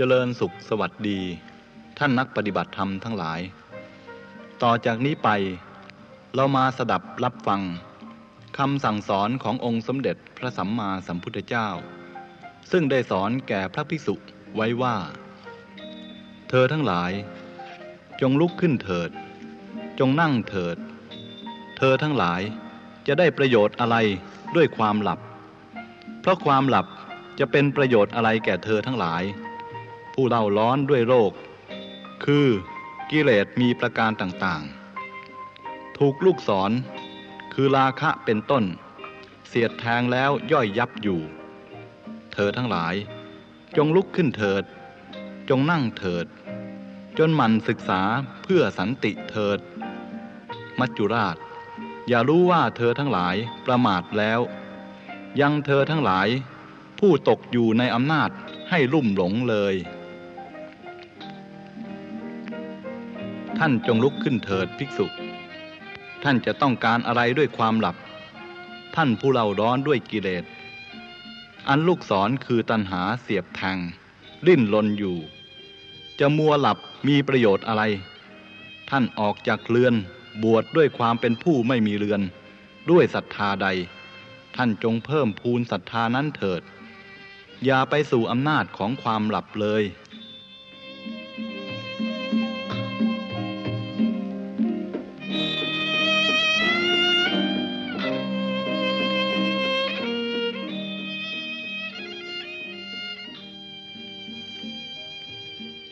เจริญสุขสวัสดี ท่านนักปฏิบัติธรรมทั้งหลาย ต่อจากนี้ไป เรามาสดับรับฟังคำสั่งสอนขององค์สมเด็จพระสัมมาสัมพุทธเจ้า ซึ่งได้สอนแก่พระภิกษุไว้ว่า เธอทั้งหลาย จงลุกขึ้นเถิด จงนั่งเถิด เธอทั้งหลายจะได้ประโยชน์อะไรด้วยความหลับ เพราะความหลับจะเป็นประโยชน์อะไรแก่เธอทั้งหลาย ผู้เล่าร้อนด้วยโรค คือกิเลสมีประการต่างๆ ถูกลูกศร คือราคะเป็นต้น เสียดแทงแล้วย่อยยับอยู่ เธอทั้งหลาย จงลุกขึ้นเถิด จงนั่งเถิด จนมันศึกษาเพื่อสันติเถิด มัจจุราช อย่ารู้ว่าเธอทั้งหลายประมาทแล้ว ยังเธอทั้งหลายผู้ตกอยู่ในอำนาจให้ลุ่มหลงเลย ท่านจงลุกขึ้นเถิดภิกษุ ท่านจะต้องการอะไรด้วยความหลับ ท่านผู้เล่าร้อนด้วยกิเลส อันลูกศรคือตัณหาเสียบแทงลิ้นลนอยู่ จะมัวหลับมีประโยชน์อะไร ท่านออกจากเรือนบวชดด้วยความเป็นผู้ไม่มีเรือน ด้วยศรัทธาใด ท่านจงเพิ่มพูนศรัทธานั้นเถิด อย่าไปสู่อำนาจของความหลับเลย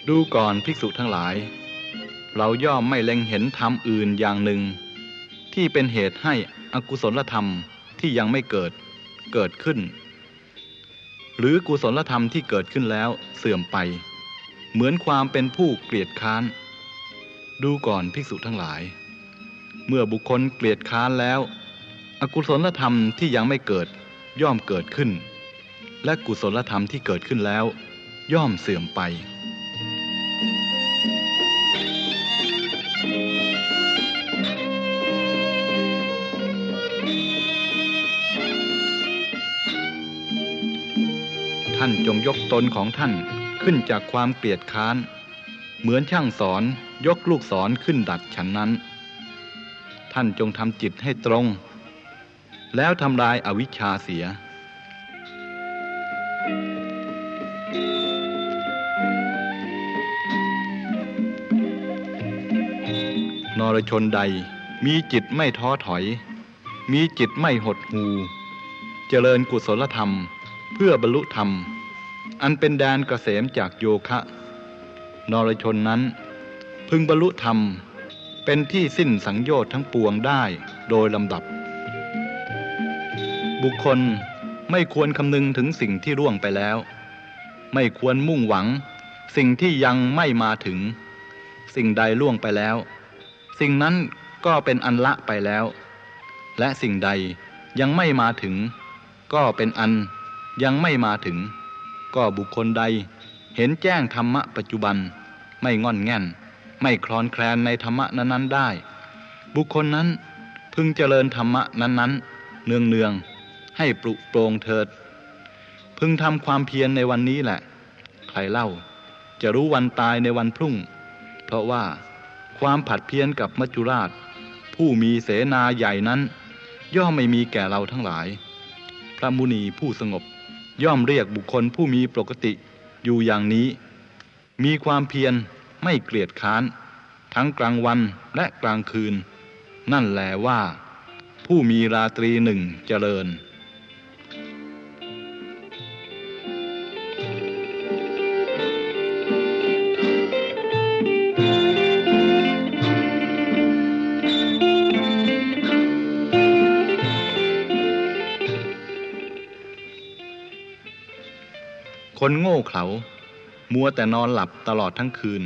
ดูก่อนภิกษุทั้งหลาย เราย่อมไม่เล็งเห็นธรรมอื่นอย่างหนึ่ง ที่เป็นเหตุให้อกุศลธรรมที่ยังไม่เกิดเกิดขึ้น หรือกุศลธรรมที่เกิดขึ้นแล้วเสื่อมไป เหมือนความเป็นผู้เกลียดค้าน ดูก่อนภิกษุทั้งหลาย เมื่อบุคคลเกลียดค้านแล้ว อกุศลธรรมที่ยังไม่เกิดย่อมเกิดขึ้น และกุศลธรรมที่เกิดขึ้นแล้ว ย่อมเสื่อมไป ท่านจงยกตนของท่านขึ้นจากความเกลียดค้าน เหมือนช่างสอนยกลูกศรขึ้นดัดฉันนั้น ท่านจงทำจิตให้ตรง แล้วทำลายอาวิชชาเสียนรชนใดมีจิตไม่ท้อถอย มีจิตไม่หดหู เจริญกุศลธรรม เพื่อบรรลุธรรม อันเป็นแดนเกษมจากโยคะ นรชนนั้น พึงบรรลุธรรม เป็นที่สิ้นสังโยชน์ทั้งปวงได้โดยลำดับ บุคคลไม่ควรคำนึงถึงสิ่งที่ร่วงไปแล้ว ไม่ควรมุ่งหวัง สิ่งที่ยังไม่มาถึง สิ่งใดล่วงไปแล้ว สิ่งนั้นก็เป็นอันละไปแล้ว และสิ่งใดยังไม่มาถึง ก็เป็นอัน ยังไม่มาถึง ก็บุคคลใดเห็นแจ้งธรรมะปัจจุบัน ไม่งอนแง่น ไม่คลอนแคลนในธรรมะนั้นๆได้ บุคคลนั้นพึงเจริญธรรมะนั้นๆ เนืองๆ ให้ปลุกโปรงเถิด พึงทำความเพียรในวันนี้แหละ ใครเล่า จะรู้วันตายในวันพรุ่ง เพราะว่าความผัดเพี้ยนกับมัจจุราช ผู้มีเสนาใหญ่นั้น ย่อมไม่มีแก่เราทั้งหลาย พระมุนีผู้สงบ ย่อมเรียกบุคคลผู้มีปกติอยู่อย่างนี้ มีความเพียรไม่เกลียดค้าน ทั้งกลางวันและกลางคืน นั่นแหละว่า ผู้มีราตรีหนึ่งเจริญ คนโง่เขลา มัวแต่นอนหลับตลอดทั้งคืน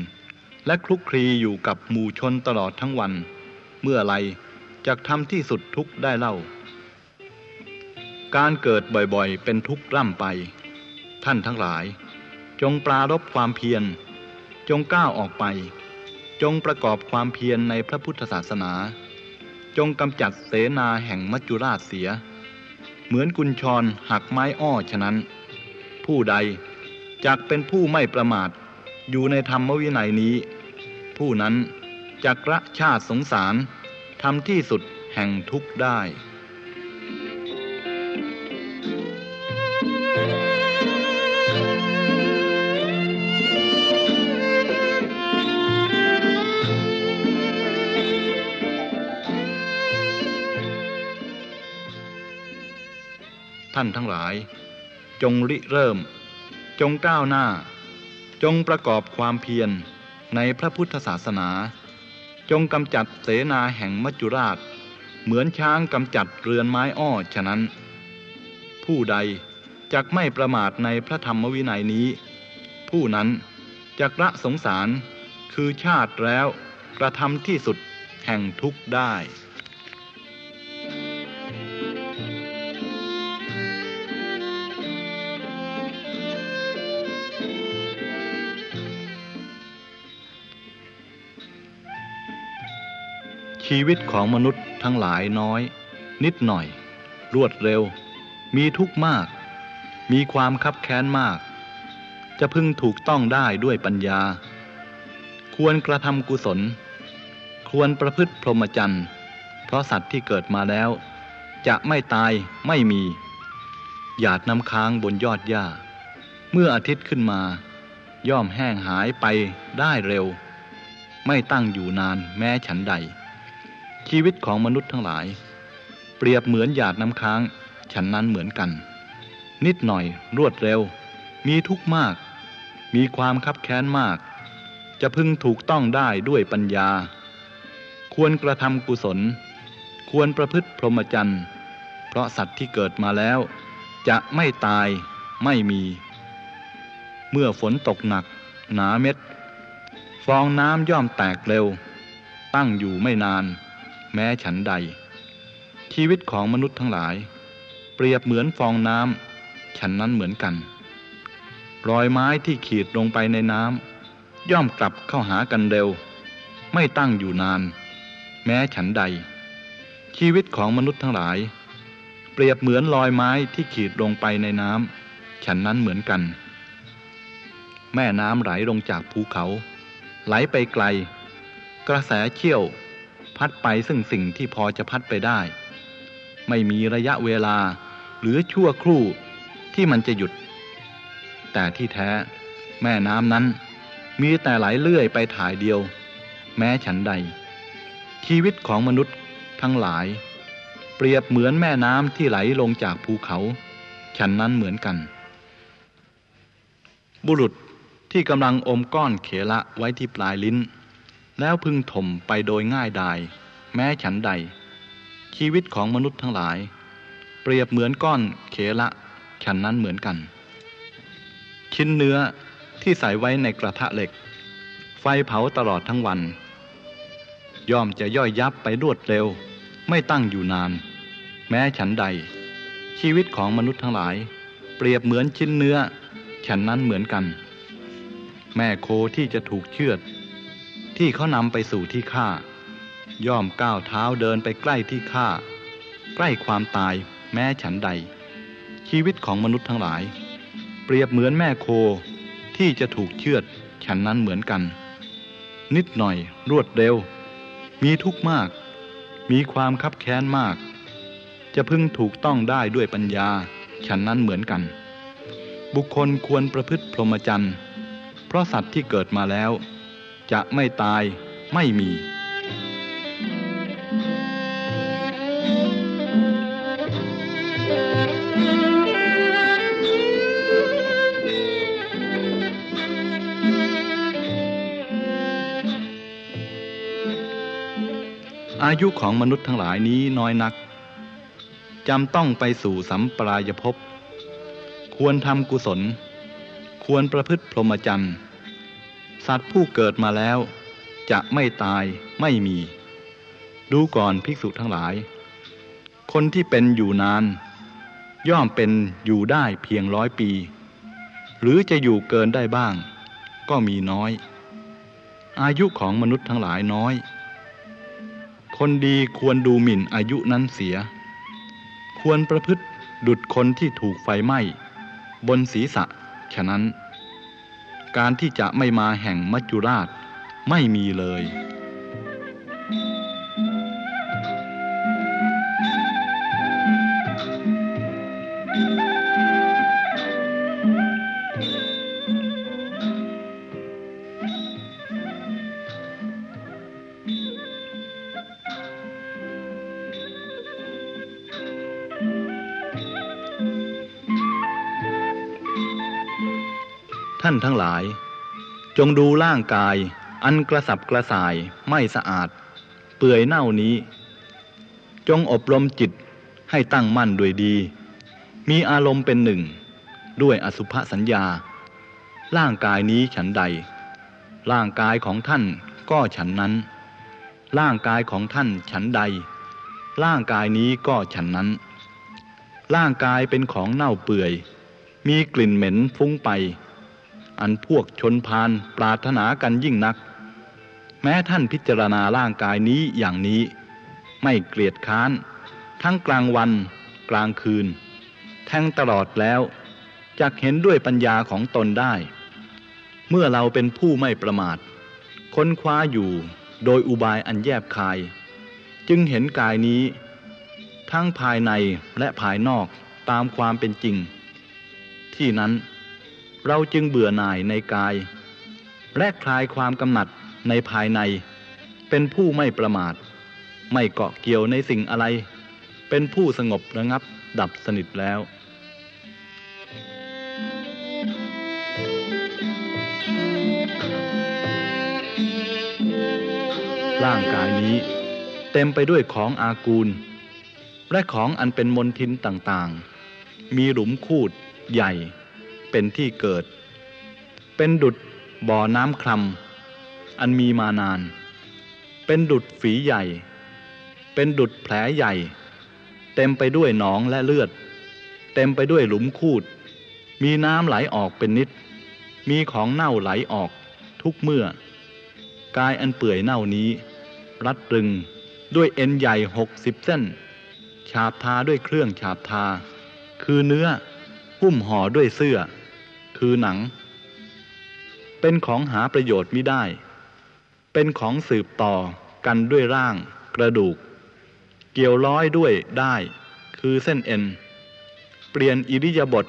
และคลุกคลีอยู่กับหมู่ชนตลอดทั้งวัน เมื่อไรจะทำที่สุดทุกได้เล่า การเกิดบ่อยๆ เป็นทุกข์ร่ำไป ท่านทั้งหลาย จงปรารบความเพียร จงก้าวออกไป จงประกอบความเพียรในพระพุทธศาสนา จงกำจัดเสนาแห่งมัจจุราชเสีย เหมือนกุญชรหักไม้อ้อฉะนั้น ผู้ใด จักเป็นผู้ไม่ประมาท อยู่ในธรรมวินัยนี้ ผู้นั้นจักระชาติสงสารทำที่สุดแห่งทุกข์ได้ท่านทั้งหลาย จงริเริ่ม จงก้าวหน้า จงประกอบความเพียรในพระพุทธศาสนา จงกำจัดเสนาแห่งมัจจุราช เหมือนช้างกำจัดเรือนไม้อ้อฉะนั้น ผู้ใดจักไม่ประมาทในพระธรรมวินัยนี้ ผู้นั้นจักละสงสารคือชาติแล้วกระทำที่สุดแห่งทุกข์ได้ ชีวิตของมนุษย์ทั้งหลายน้อย นิดหน่อย รวดเร็ว มีทุกข์มาก มีความคับแค้นมาก จะพึงถูกต้องได้ด้วยปัญญา ควรกระทำกุศล ควรประพฤติพรหมจรรย์เพราะสัตว์ที่เกิดมาแล้ว จะไม่ตายไม่มีหยาดน้ำค้างบนยอดหญ้า เมื่ออาทิตย์ขึ้นมา ย่อมแห้งหายไปได้เร็ว ไม่ตั้งอยู่นานแม้ฉันใด ชีวิตของมนุษย์ทั้งหลาย เปรียบเหมือนหยาดน้ำค้าง ฉันนั้นเหมือนกัน นิดหน่อยรวดเร็ว มีทุกข์มาก มีความคับแค้นมาก จะพึงถูกต้องได้ด้วยปัญญา ควรกระทำกุศล ควรประพฤติพรหมจรรย์ เพราะสัตว์ที่เกิดมาแล้ว จะไม่ตายไม่มี เมื่อฝนตกหนัก หนาเม็ด ฟองน้ำย่อมแตกเร็ว ตั้งอยู่ไม่นาน แม้ฉันใด ชีวิตของมนุษย์ทั้งหลาย เปรียบเหมือนฟองน้ำฉันนั้นเหมือนกัน รอยไม้ที่ขีดลงไปในน้ำย่อมกลับเข้าหากันเร็ว ไม่ตั้งอยู่นาน แม้ฉันใด ชีวิตของมนุษย์ทั้งหลาย เปรียบเหมือนรอยไม้ที่ขีดลงไปในน้ำฉันนั้นเหมือนกัน แม่น้ำไหลลงจากภูเขา ไหลไปไกล กระแสเชี่ยว พัดไปซึ่งสิ่งที่พอจะพัดไปได้ ไม่มีระยะเวลาหรือชั่วครู่ที่มันจะหยุด แต่ที่แท้แม่น้ำนั้น มีแต่ไหลเลื่อยไปถ่ายเดียว แม้ฉันใด ชีวิตของมนุษย์ทั้งหลาย เปรียบเหมือนแม่น้ำที่ไหลลงจากภูเขา ฉันนั้นเหมือนกัน บุรุษที่กำลังอมก้อนเขละไว้ที่ปลายลิ้น แล้วพึงถมไปโดยง่ายดาย แม้ฉันใด ชีวิตของมนุษย์ทั้งหลาย เปรียบเหมือนก้อนเขละ ฉันนั้นเหมือนกัน ชิ้นเนื้อที่ใส่ไว้ในกระทะเหล็ก ไฟเผาตลอดทั้งวัน ย่อมจะย่อยยับไปรวดเร็ว ไม่ตั้งอยู่นาน แม้ฉันใด ชีวิตของมนุษย์ทั้งหลาย เปรียบเหมือนชิ้นเนื้อ ฉันนั้นเหมือนกัน แม่โคที่จะถูกเชือด ที่เขานำไปสู่ที่ฆ่า ย่อมก้าวเท้าเดินไปใกล้ที่ฆ่า ใกล้ความตายแม้ฉันใด ชีวิตของมนุษย์ทั้งหลาย เปรียบเหมือนแม่โคที่จะถูกเชือดฉันนั้นเหมือนกัน นิดหน่อยรวดเร็ว มีทุกข์มาก มีความคับแค้นมาก จะพึงถูกต้องได้ด้วยปัญญาฉันนั้นเหมือนกัน บุคคลควรประพฤติพรหมจรรย์เพราะสัตว์ที่เกิดมาแล้ว จะไม่ตายไม่มี อายุของมนุษย์ทั้งหลายนี้น้อยนักจำต้องไปสู่สัมปรายภพควรทำกุศล ควรประพฤติพรหมจรรย์ สัตว์ผู้เกิดมาแล้ว จะไม่ตายไม่มี ดูก่อนภิกษุทั้งหลาย คนที่เป็นอยู่นาน ย่อมเป็นอยู่ได้เพียงร้อยปี หรือจะอยู่เกินได้บ้าง ก็มีน้อย อายุของมนุษย์ทั้งหลายน้อย คนดีควรดูหมิ่นอายุนั้นเสีย ควรประพฤติดุดคนที่ถูกไฟไหม้ บนศีรษะฉะนั้น การที่จะไม่มาแห่งมัจจุราชไม่มีเลยานทั้งหลาย จงดูร่างกาย อันกระสับกระส่ายไม่สะอาด เปื่อยเน่านี้ จงอบรมจิตให้ตั้งมั่นด้วยดี มีอารมณ์เป็นหนึ่ง ด้วยอสุภสัญญา ร่างกายนี้ฉันใด ร่างกายของท่านก็ฉันนั้น ร่างกายของท่านฉันใด ร่างกายนี้ก็ฉันนั้น ร่างกายเป็นของเน่าเปื่อย มีกลิ่นเหม็นฟุ้งไป อันพวกชนพานปรารถนากันยิ่งนัก แม้ท่านพิจารณาร่างกายนี้อย่างนี้ ไม่เกลียดค้าน ทั้งกลางวัน กลางคืน แทงตลอดแล้วจักเห็นด้วยปัญญาของตนได้ เมื่อเราเป็นผู้ไม่ประมาท ค้นคว้าอยู่โดยอุบายอันแยบคาย จึงเห็นกายนี้ ทั้งภายในและภายนอกตามความเป็นจริง ที่นั้น เราจึงเบื่อหน่ายในกาย และคลายความกำหนัดในภายใน เป็นผู้ไม่ประมาท ไม่เกาะเกี่ยวในสิ่งอะไร เป็นผู้สงบระงับดับสนิทแล้วร่างกายนี้เต็มไปด้วยของอากูล และของอันเป็นมนทินต่างๆ มีหลุมคูดใหญ่ เป็นที่เกิด เป็นดุดบ่อน้ำคลำอันมีมานาน เป็นดุดฝีใหญ่ เป็นดุดแผลใหญ่ เต็มไปด้วยหนองและเลือด เต็มไปด้วยหลุมคูด มีน้ำไหลออกเป็นนิด มีของเน่าไหลออกทุกเมื่อ กายอันเปื่อยเน่านี้ รัดรึงด้วยเอ็นใหญ่หกสิบเส้น ฉาบทาด้วยเครื่องฉาบทา คือเนื้อหุ้มห่อด้วยเสื้อ คือหนัง เป็นของหาประโยชน์ไม่ได้ เป็นของสืบต่อกันด้วยร่าง กระดูก เกี่ยวร้อยด้วยได้ คือเส้นเอ็น เปลี่ยนอิริยาบถ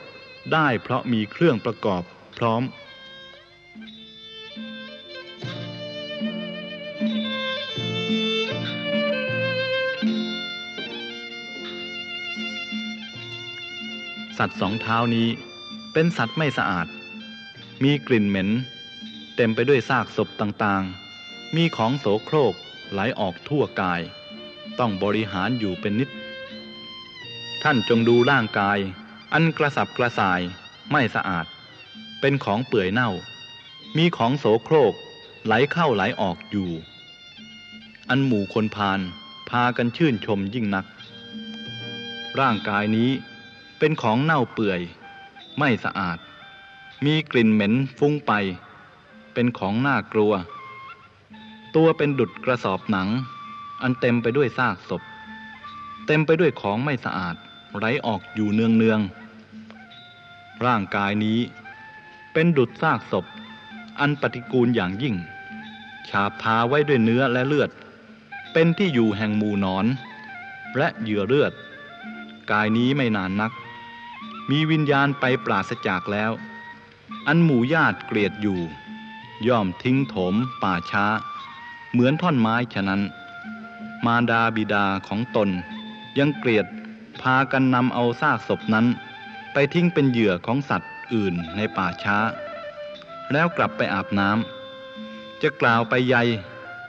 ได้เพราะมีเครื่องประกอบพร้อมสัตว์สองเท้านี้ เป็นสัตว์ไม่สะอาด มีกลิ่นเหม็น เต็มไปด้วยซากศพต่างๆ มีของโสโครกไหลออกทั่วกาย ต้องบริหารอยู่เป็นนิด ท่านจงดูร่างกาย อันกระสับกระส่าย ไม่สะอาด เป็นของเปื่อยเน่า มีของโสโครกไหลเข้าไหลออกอยู่ อันหมู่คนพานพากันชื่นชมยิ่งนัก ร่างกายนี้เป็นของเน่าเปื่อย ไม่สะอาด มีกลิ่นเหม็นฟุ้งไป เป็นของน่ากลัว ตัวเป็นดุดกระสอบหนัง อันเต็มไปด้วยซากศพ เต็มไปด้วยของไม่สะอาดไหลออกอยู่เนืองเนืองร่างกายนี้ เป็นดุดซากศพ อันปฏิกูลอย่างยิ่ง ฉาบทาไว้ด้วยเนื้อและเลือด เป็นที่อยู่แห่งหมู่นอน และเหยื่อเลือด กายนี้ไม่นานนัก มีวิญญาณไปปราศจากแล้ว อันหมู่ญาติเกลียดอยู่ ย่อมทิ้งโถมป่าช้า เหมือนท่อนไม้ฉะนั้น มารดาบิดาของตน ยังเกลียดพากันนำเอาซากศพนั้น ไปทิ้งเป็นเหยื่อของสัตว์อื่นในป่าช้า แล้วกลับไปอาบน้ำจะกล่าวไปใย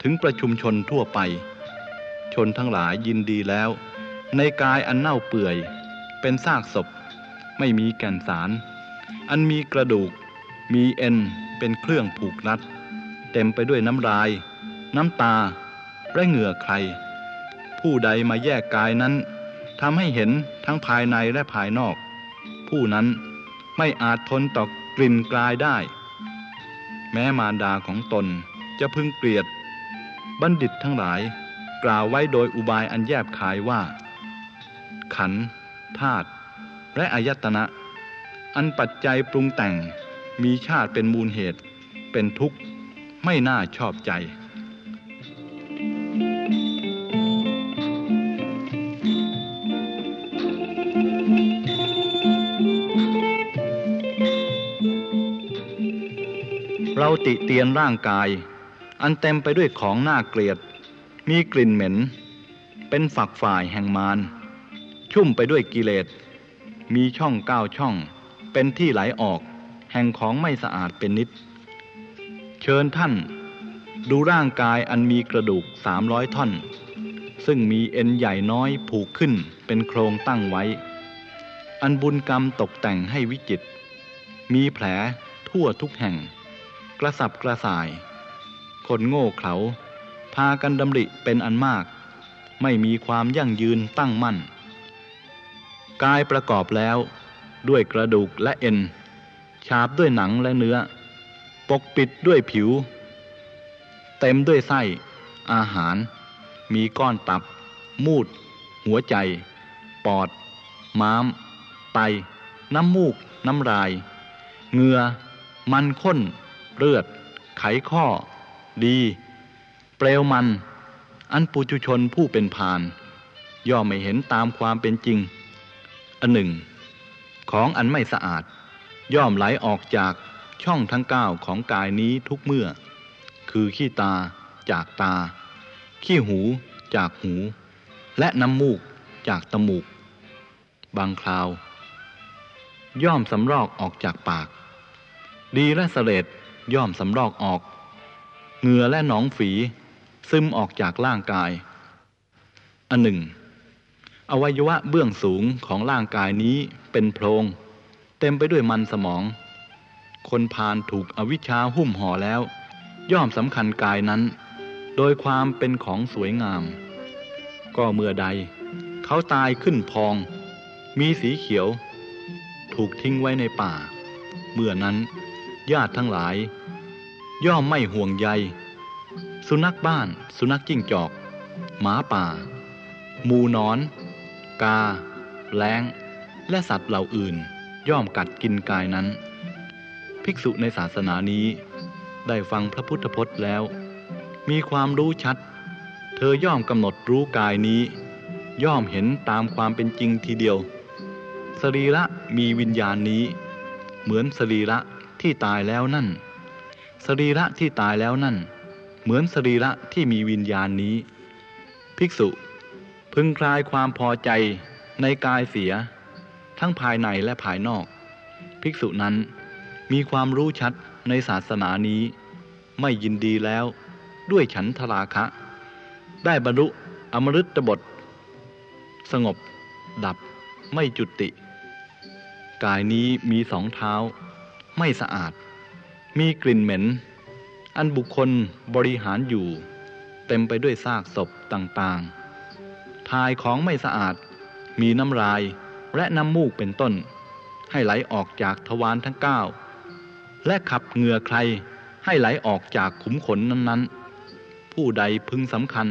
ถึงประชุมชนทั่วไป ชนทั้งหลายยินดีแล้ว ในกายอันเน่าเปื่อย เป็นซากศพ ไม่มีแก่นสาร อันมีกระดูก มีเอ็นเป็นเครื่องผูกรัด เต็มไปด้วยน้ำลาย น้ำตา และเหงื่อใคร ผู้ใดมาแยกกายนั้นทำให้เห็นทั้งภายในและภายนอก ผู้นั้นไม่อาจทนต่อกลิ่นกลายได้ แม้มารดาของตนจะพึงเกลียด บัณฑิตทั้งหลาย กล่าวไว้โดยอุบายอันแยบคายว่า ขันธ์ธาตุ และอายตนะ อันปัจจัยปรุงแต่งมีชาติเป็นมูลเหตุ เป็นทุกข์ ไม่น่าชอบใจ เราติเตียนร่างกาย อันเต็มไปด้วยของน่าเกลียด มีกลิ่นเหม็น เป็นฝักฝ่ายแห่งมาร ชุ่มไปด้วยกิเลส มีช่องเก้าช่อง เป็นที่ไหลออก แห่งของไม่สะอาดเป็นนิด เชิญท่าน ดูร่างกายอันมีกระดูกสามร้อยท่อน ซึ่งมีเอ็นใหญ่น้อยผูกขึ้นเป็นโครงตั้งไว้ อันบุญกรรมตกแต่งให้วิจิต มีแผลทั่วทุกแห่ง กระสับกระส่าย คนโง่เขลาพากันดำริเป็นอันมาก ไม่มีความยั่งยืนตั้งมั่น กายประกอบแล้วด้วยกระดูกและเอ็น ฉาบด้วยหนังและเนื้อ ปกปิดด้วยผิว เต็มด้วยไส้ อาหาร มีก้อนตับ มูด หัวใจ ปอด ม้าม ไต น้ำมูก น้ำลาย เหงื่อ มันข้น เลือด ไขข้อ ดี เปลวมัน อันปุจุชนผู้เป็นพาน ย่อมไม่เห็นตามความเป็นจริง อันหนึ่ง ของอันไม่สะอาด ย่อมไหลออกจากช่องทั้งเก้าของกายนี้ทุกเมื่อ คือขี้ตาจากตา ขี้หูจากหู และน้ำมูกจากตมูก บางคราว ย่อมสำรอกออกจากปาก ดีและเสลดย่อมสำรอกออก เหงื่อและหนองฝีซึมออกจากร่างกาย อันหนึ่ง อวัยวะเบื้องสูงของร่างกายนี้เป็นโพรง เต็มไปด้วยมันสมอง คนพาลถูกอวิชชาหุ้มห่อแล้ว ย่อมสำคัญกายนั้น โดยความเป็นของสวยงาม ก็เมื่อใด เขาตายขึ้นพอง มีสีเขียว ถูกทิ้งไว้ในป่า เมื่อนั้นญาติทั้งหลาย ย่อมไม่ห่วงใย สุนัขบ้าน สุนัขจิ้งจอก หมาป่า หมูนอน กา แล้ง และสัตว์เหล่าอื่น ย่อมกัดกินกายนั้น ภิกษุในศาสนานี้ ได้ฟังพระพุทธพจน์แล้ว มีความรู้ชัด เธอย่อมกำหนดรู้กายนี้ ย่อมเห็นตามความเป็นจริงทีเดียว สรีระมีวิญญาณนี้ เหมือนสรีระที่ตายแล้วนั่น สรีระที่ตายแล้วนั่น เหมือนสรีระที่มีวิญญาณนี้ ภิกษุ พึงคลายความพอใจในกายเสีย ทั้งภายในและภายนอก ภิกษุนั้นมีความรู้ชัดในศาสนานี้ ไม่ยินดีแล้วด้วยฉันทราคะ ได้บรรลุอมฤตบท สงบ ดับไม่จุติ กายนี้มีสองเท้า ไม่สะอาด มีกลิ่นเหม็น อันบุคคลบริหารอยู่ เต็มไปด้วยซากศพต่างๆ ทายของไม่สะอาด มีน้ำลายและน้ำมูกเป็นต้น ให้ไหลออกจากทวารทั้งเก้าและขับเหงื่อใครให้ไหลออกจากขุมขนนั้นๆ ผู้ใดพึงสำคัญ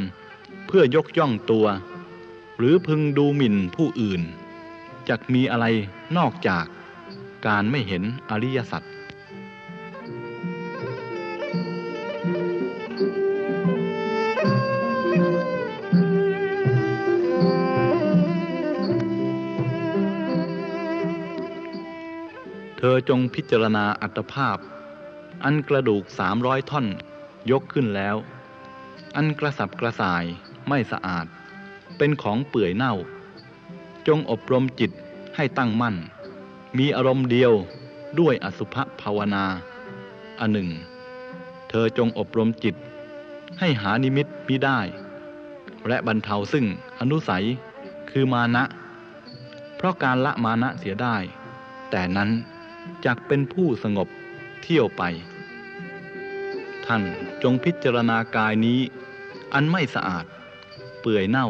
เพื่อยกย่องตัว หรือพึงดูหมิ่นผู้อื่น จะมีอะไรนอกจากการไม่เห็นอริยสัจ จงพิจารณาอัตภาพ อันกระดูกสามร้อยท่อน ยกขึ้นแล้ว อันกระสับกระส่ายไม่สะอาด เป็นของเปื่อยเน่า จงอบรมจิตให้ตั้งมั่น มีอารมณ์เดียวด้วยอสุภภาวนา อันหนึ่ง เธอจงอบรมจิต ให้หานิมิตมิได้ และบรรเทาซึ่งอนุสัยคือมานะ เพราะการละมานะเสียได้ แต่นั้น จักเป็นผู้สงบเที่ยวไป ท่านจงพิจารณากายนี้ อันไม่สะอาด เปื่อยเน่า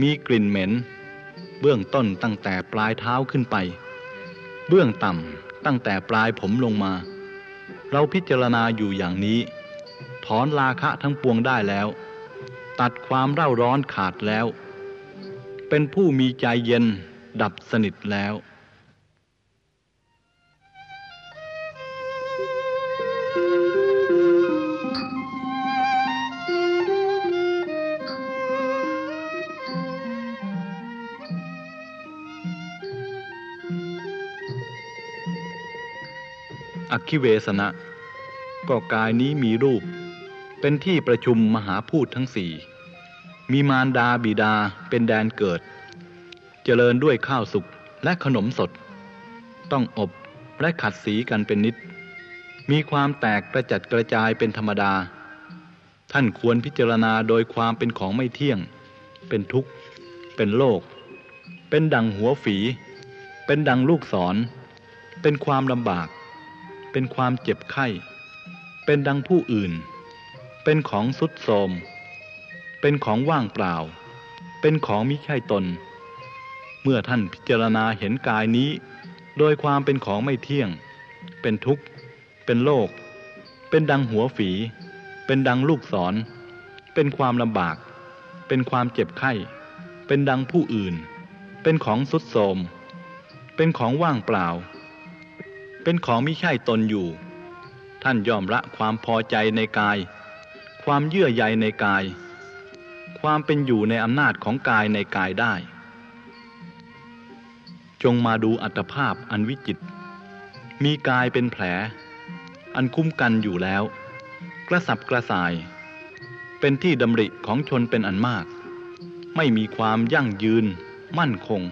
มีกลิ่นเหม็น เบื้องต้นตั้งแต่ปลายเท้าขึ้นไป เบื้องต่ำตั้งแต่ปลายผมลงมา เราพิจารณาอยู่อย่างนี้ ถอนราคะทั้งปวงได้แล้ว ตัดความเร่าร้อนขาดแล้ว เป็นผู้มีใจเย็นดับสนิทแล้ว อคิเวสนะ ก็กายนี้มีรูป เป็นที่ประชุมมหาพูดทั้งสี่ มีมารดาบิดาเป็นแดนเกิด เจริญด้วยข้าวสุกและขนมสด ต้องอบและขัดสีกันเป็นนิด มีความแตกกระจัดกระจายเป็นธรรมดา ท่านควรพิจารณาโดยความเป็นของไม่เที่ยง เป็นทุกข์ เป็นโลก เป็นดังหัวฝี เป็นดังลูกศร เป็นความลำบาก เป็นความเจ็บไข้ เป็นดังผู้อื่น เป็นของสุดโทมเป็นของว่างเปล่า เป็นของมิใช่ตน เมื่อท่านพิจารณาเห็นกายนี้ โดยความเป็นของไม่เที่ยง เป็นทุกข์ เป็นโลก เป็นดังหัวฝี เป็นดังลูกศร เป็นความลำบาก เป็นความเจ็บไข้ เป็นดังผู้อื่น เป็นของสุดโทมเป็นของว่างเปล่า เป็นของมิใช่ตนอยู่ ท่านยอมละความพอใจในกาย ความเยื่อใยในกาย ความเป็นอยู่ในอำนาจของกายในกายได้ จงมาดูอัตภาพอันวิจิต มีกายเป็นแผล อันคุ้มกันอยู่แล้ว กระสับกระส่าย เป็นที่ดำริของชนเป็นอันมาก ไม่มีความยั่งยืน มั่นคง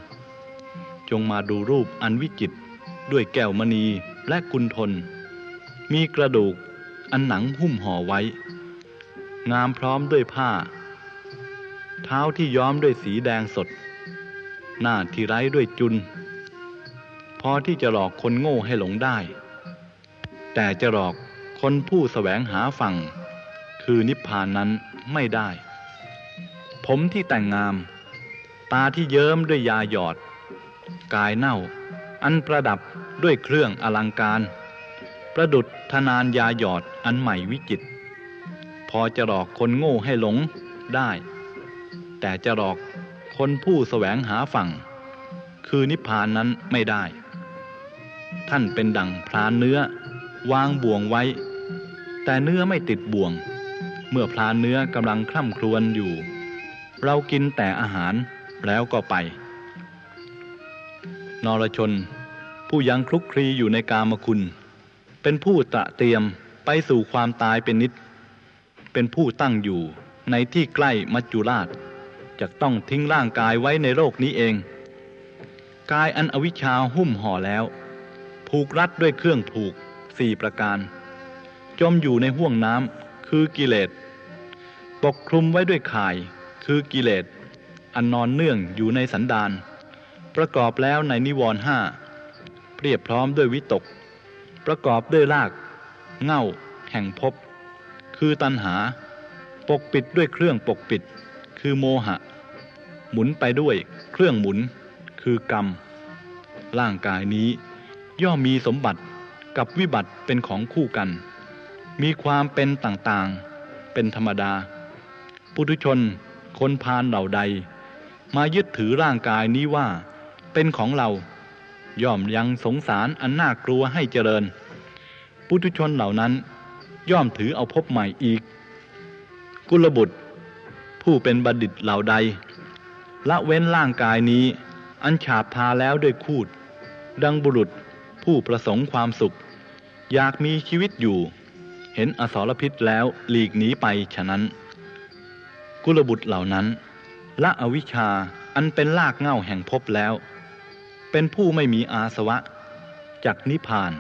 จงมาดูรูปอันวิจิต ด้วยแก้วมณีและกุลทน มีกระดูกอันหนังหุ้มห่อไว้ งามพร้อมด้วยผ้า เท้าที่ย้อมด้วยสีแดงสด หน้าที่ไร้ด้วยจุน พอที่จะหลอกคนโง่ให้หลงได้ แต่จะหลอกคนผู้แสวงหาฝั่ง คือนิพพานนั้นไม่ได้ ผมที่แต่งงาม ตาที่เยิ้มด้วยยาหยอด กายเน่า อันประดับด้วยเครื่องอลังการ ประดุดธนานยาหยอดอันใหม่วิจิต พอจะหลอกคนโง่ให้หลงได้ แต่จะหลอกคนผู้แสวงหาฝั่ง คือนิพพานนั้นไม่ได้ ท่านเป็นดั่งพรานเนื้อ วางบ่วงไว้ แต่เนื้อไม่ติดบ่วง เมื่อพรานเนื้อกำลังคล่ำครวญอยู่ เรากินแต่อาหารแล้วก็ไป นรชน ผู้ยังคลุกคลีอยู่ในกามคุณ เป็นผู้ตระเตรียมไปสู่ความตายเป็นนิด เป็นผู้ตั้งอยู่ในที่ใกล้มัจจุราชจะต้องทิ้งร่างกายไว้ในโลกนี้เอง กายอันอวิชชาหุ้มห่อแล้ว ผูกรัดด้วยเครื่องผูกสี่ประการ จมอยู่ในห่วงน้ำคือกิเลสปกคลุมไว้ด้วยข่ายคือกิเลสอันนอนเนื่องอยู่ในสันดาน ประกอบแล้วในนิวรณ์ห้าเปรียบพร้อมด้วยวิตก ประกอบด้วยราก เง่า แห่งภพคือตัณหา ปกปิดด้วยเครื่องปกปิด คือโมหะ หมุนไปด้วยเครื่องหมุน คือกรรม ร่างกายนี้ ย่อมมีสมบัติกับวิบัติเป็นของคู่กัน มีความเป็นต่างๆ เป็นธรรมดา ปุถุชน คนพาลเหล่าใด มายึดถือร่างกายนี้ว่า เป็นของเรา ย่อมยังสงสารอันน่ากลัวให้เจริญ ปุถุชนเหล่านั้น ย่อมถือเอาพบใหม่อีก กุลบุตร ผู้เป็นบัณฑิตเหล่าใด ละเว้นร่างกายนี้ อันฉาบทาแล้วด้วยคูด ดังบุรุษผู้ประสงค์ความสุข อยากมีชีวิตอยู่ เห็นอสรพิษแล้วหลีกหนีไปฉะนั้น กุลบุตรเหล่านั้น ละอวิชชาอันเป็นลากเง้าแห่งภพแล้ว เป็นผู้ไม่มีอาสวะจากนิพพาน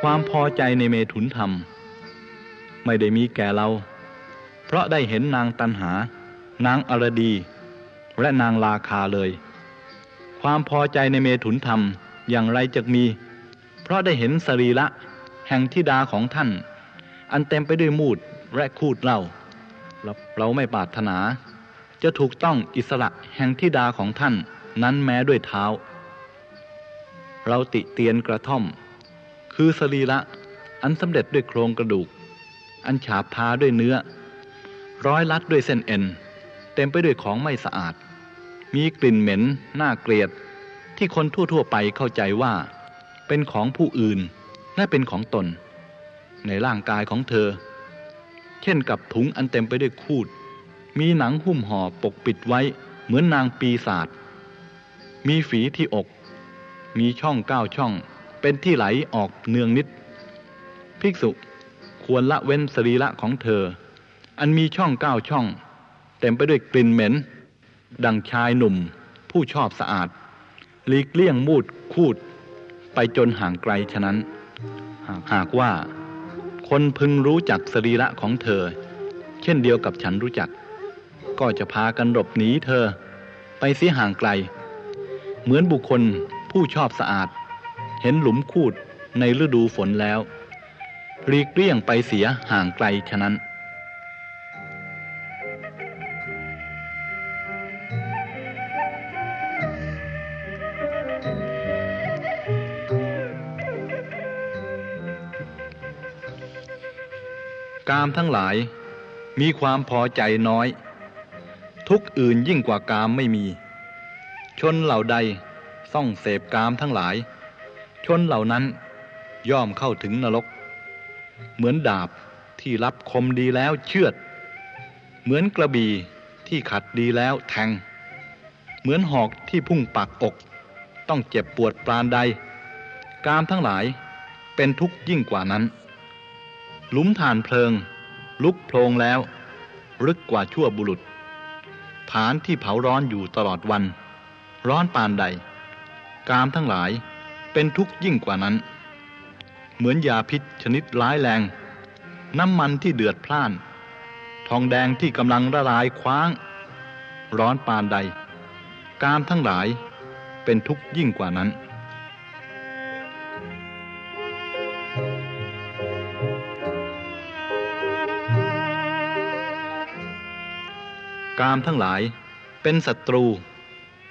ความพอใจในเมถุนธรรม ไม่ได้มีแก่เรา เพราะได้เห็นนางตันหานางอรดี และนางลาคาเลย ความพอใจในเมถุนธรรมอย่างไรจะมี เพราะได้เห็นสรีระแห่งทิดาของท่าน อันเต็มไปด้วยมูดและคูดเล่าเราไม่ปรารถนา จะถูกต้องอิสระแห่งทิดาของท่านนั้นแม้ด้วยเท้า เราติเตียนกระท่อม คือสรีระอันสำเร็จด้วยโครงกระดูก อันฉาบทาด้วยเนื้อ ร้อยลัดด้วยเส้นเอ็น เต็มไปด้วยของไม่สะอาด มีกลิ่นเหม็นน่าเกลียด ที่คนทั่วๆไปเข้าใจว่า เป็นของผู้อื่นและเป็นของตน ในร่างกายของเธอ เช่นกับถุงอันเต็มไปด้วยคูด มีหนังหุ้มห่อปกปิดไว้เหมือนนางปีศาจมีฝีที่อก มีช่องเก้าช่อง เป็นที่ไหลออกเนืองนิด ภิกษุควรละเว้นสรีระของเธอ อันมีช่องเก้าช่อง เต็มไปด้วยกลิ่นเหม็น ดังชายหนุ่ม ผู้ชอบสะอาดหลีกเลี่ยงมูดคูด ไปจนห่างไกลฉะนั้น หากหากว่า คนพึงรู้จักสรีระของเธอ เช่นเดียวกับฉันรู้จัก ก็จะพากันหลบหนีเธอ ไปเสียห่างไกล เหมือนบุคคลผู้ชอบสะอาด เห็นหลุมคูดในฤดูฝนแล้วหลีกเลี่ยงไปเสียห่างไกลฉะนั้น กามทั้งหลายมีความพอใจน้อย ทุกอื่นยิ่งกว่ากามไม่มี ชนเหล่าใดส่องเสพกามทั้งหลาย ชนเหล่านั้นย่อมเข้าถึงนรก เหมือนดาบที่รับคมดีแล้วเชือด เหมือนกระบี่ที่ขัดดีแล้วแทง เหมือนหอกที่พุ่งปักอก ต้องเจ็บปวดปรานใด กามทั้งหลายเป็นทุกข์ยิ่งกว่านั้น หลุมฐานเพลิง ลุกโพลงแล้ว รึกกว่าชั่วบุรุษ ฐานที่เผาร้อนอยู่ตลอดวัน ร้อนปานใด กามทั้งหลายเป็นทุกข์ยิ่งกว่านั้น เหมือนยาพิษชนิดร้ายแรง น้ำมันที่เดือดพล่าน ทองแดงที่กำลังละลายคว้าง ร้อนปานใด กามทั้งหลายเป็นทุกข์ยิ่งกว่านั้น กามทั้งหลาย เป็นศัตรู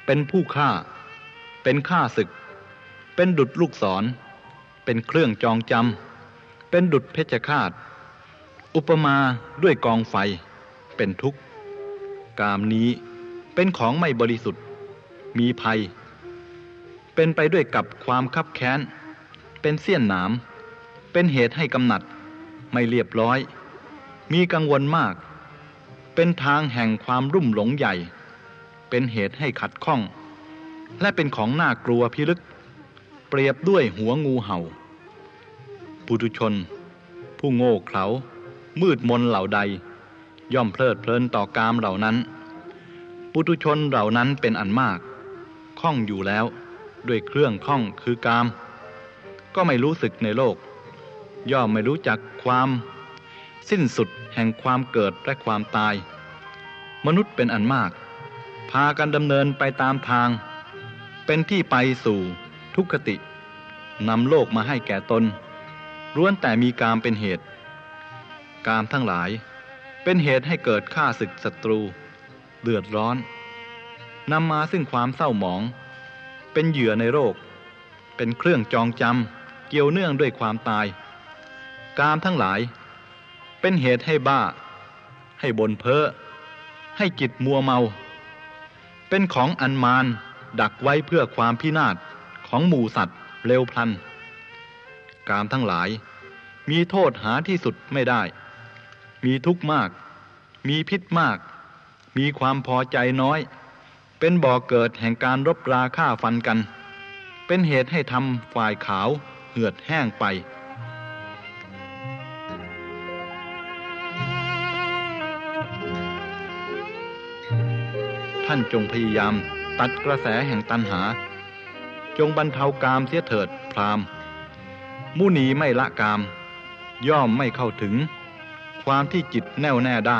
เป็นผู้ฆ่า เป็นฆ่าศึก เป็นดุดลูกศร เป็นเครื่องจองจำ เป็นดุดเพชฌฆาต อุปมาด้วยกองไฟ เป็นทุกข์ กามนี้เป็นของไม่บริสุทธิ์ มีภัย เป็นไปด้วยกับความคับแค้น เป็นเสี้ยนหนาม เป็นเหตุให้กำหนัด ไม่เรียบร้อย มีกังวลมาก เป็นทางแห่งความรุ่มหลงใหญ่ เป็นเหตุให้ขัดข้อง และเป็นของน่ากลัวพิลึก เปรียบด้วยหัวงูเห่า ปุถุชน ผู้โง่เขลามืดมนเหล่าใด ย่อมเพลิดเพลินต่อกามเหล่านั้น ปุถุชนเหล่านั้นเป็นอันมากข้องอยู่แล้วด้วยเครื่องข้องคือกาม ก็ไม่รู้สึกในโลก ย่อมไม่รู้จักความ สิ้นสุดแห่งความเกิดและความตาย มนุษย์เป็นอันมาก พากันดำเนินไปตามทาง เป็นที่ไปสู่ทุกขตินำโลกมาให้แก่ตนล้วนแต่มีกามเป็นเหตุ กามทั้งหลาย เป็นเหตุให้เกิดฆ่าศึกศัตรู เดือดร้อนนำมาซึ่งความเศร้าหมอง เป็นเหยื่อในโรค เป็นเครื่องจองจำเกี่ยวเนื่องด้วยความตาย กามทั้งหลาย เป็นเหตุให้บ้า ให้บนเพ้อ ให้จิตมัวเมา เป็นของอันมานดักไว้เพื่อความพินาศของหมู่สัตว์เร็วพลัน กามทั้งหลาย มีโทษหาที่สุดไม่ได้ มีทุกข์มาก มีพิษมาก มีความพอใจน้อย เป็นบ่อเกิดแห่งการรบราฆ่าฟันกัน เป็นเหตุให้ทำฝ่ายขาวเหือดแห้งไปานจงพยายาม ตัดกระแสแห่งตันหา จงบรรเทากามเสียเถิดพรามมุนีไม่ละกาม ย่อมไม่เข้าถึง ความที่จิตแน่วแน่ได้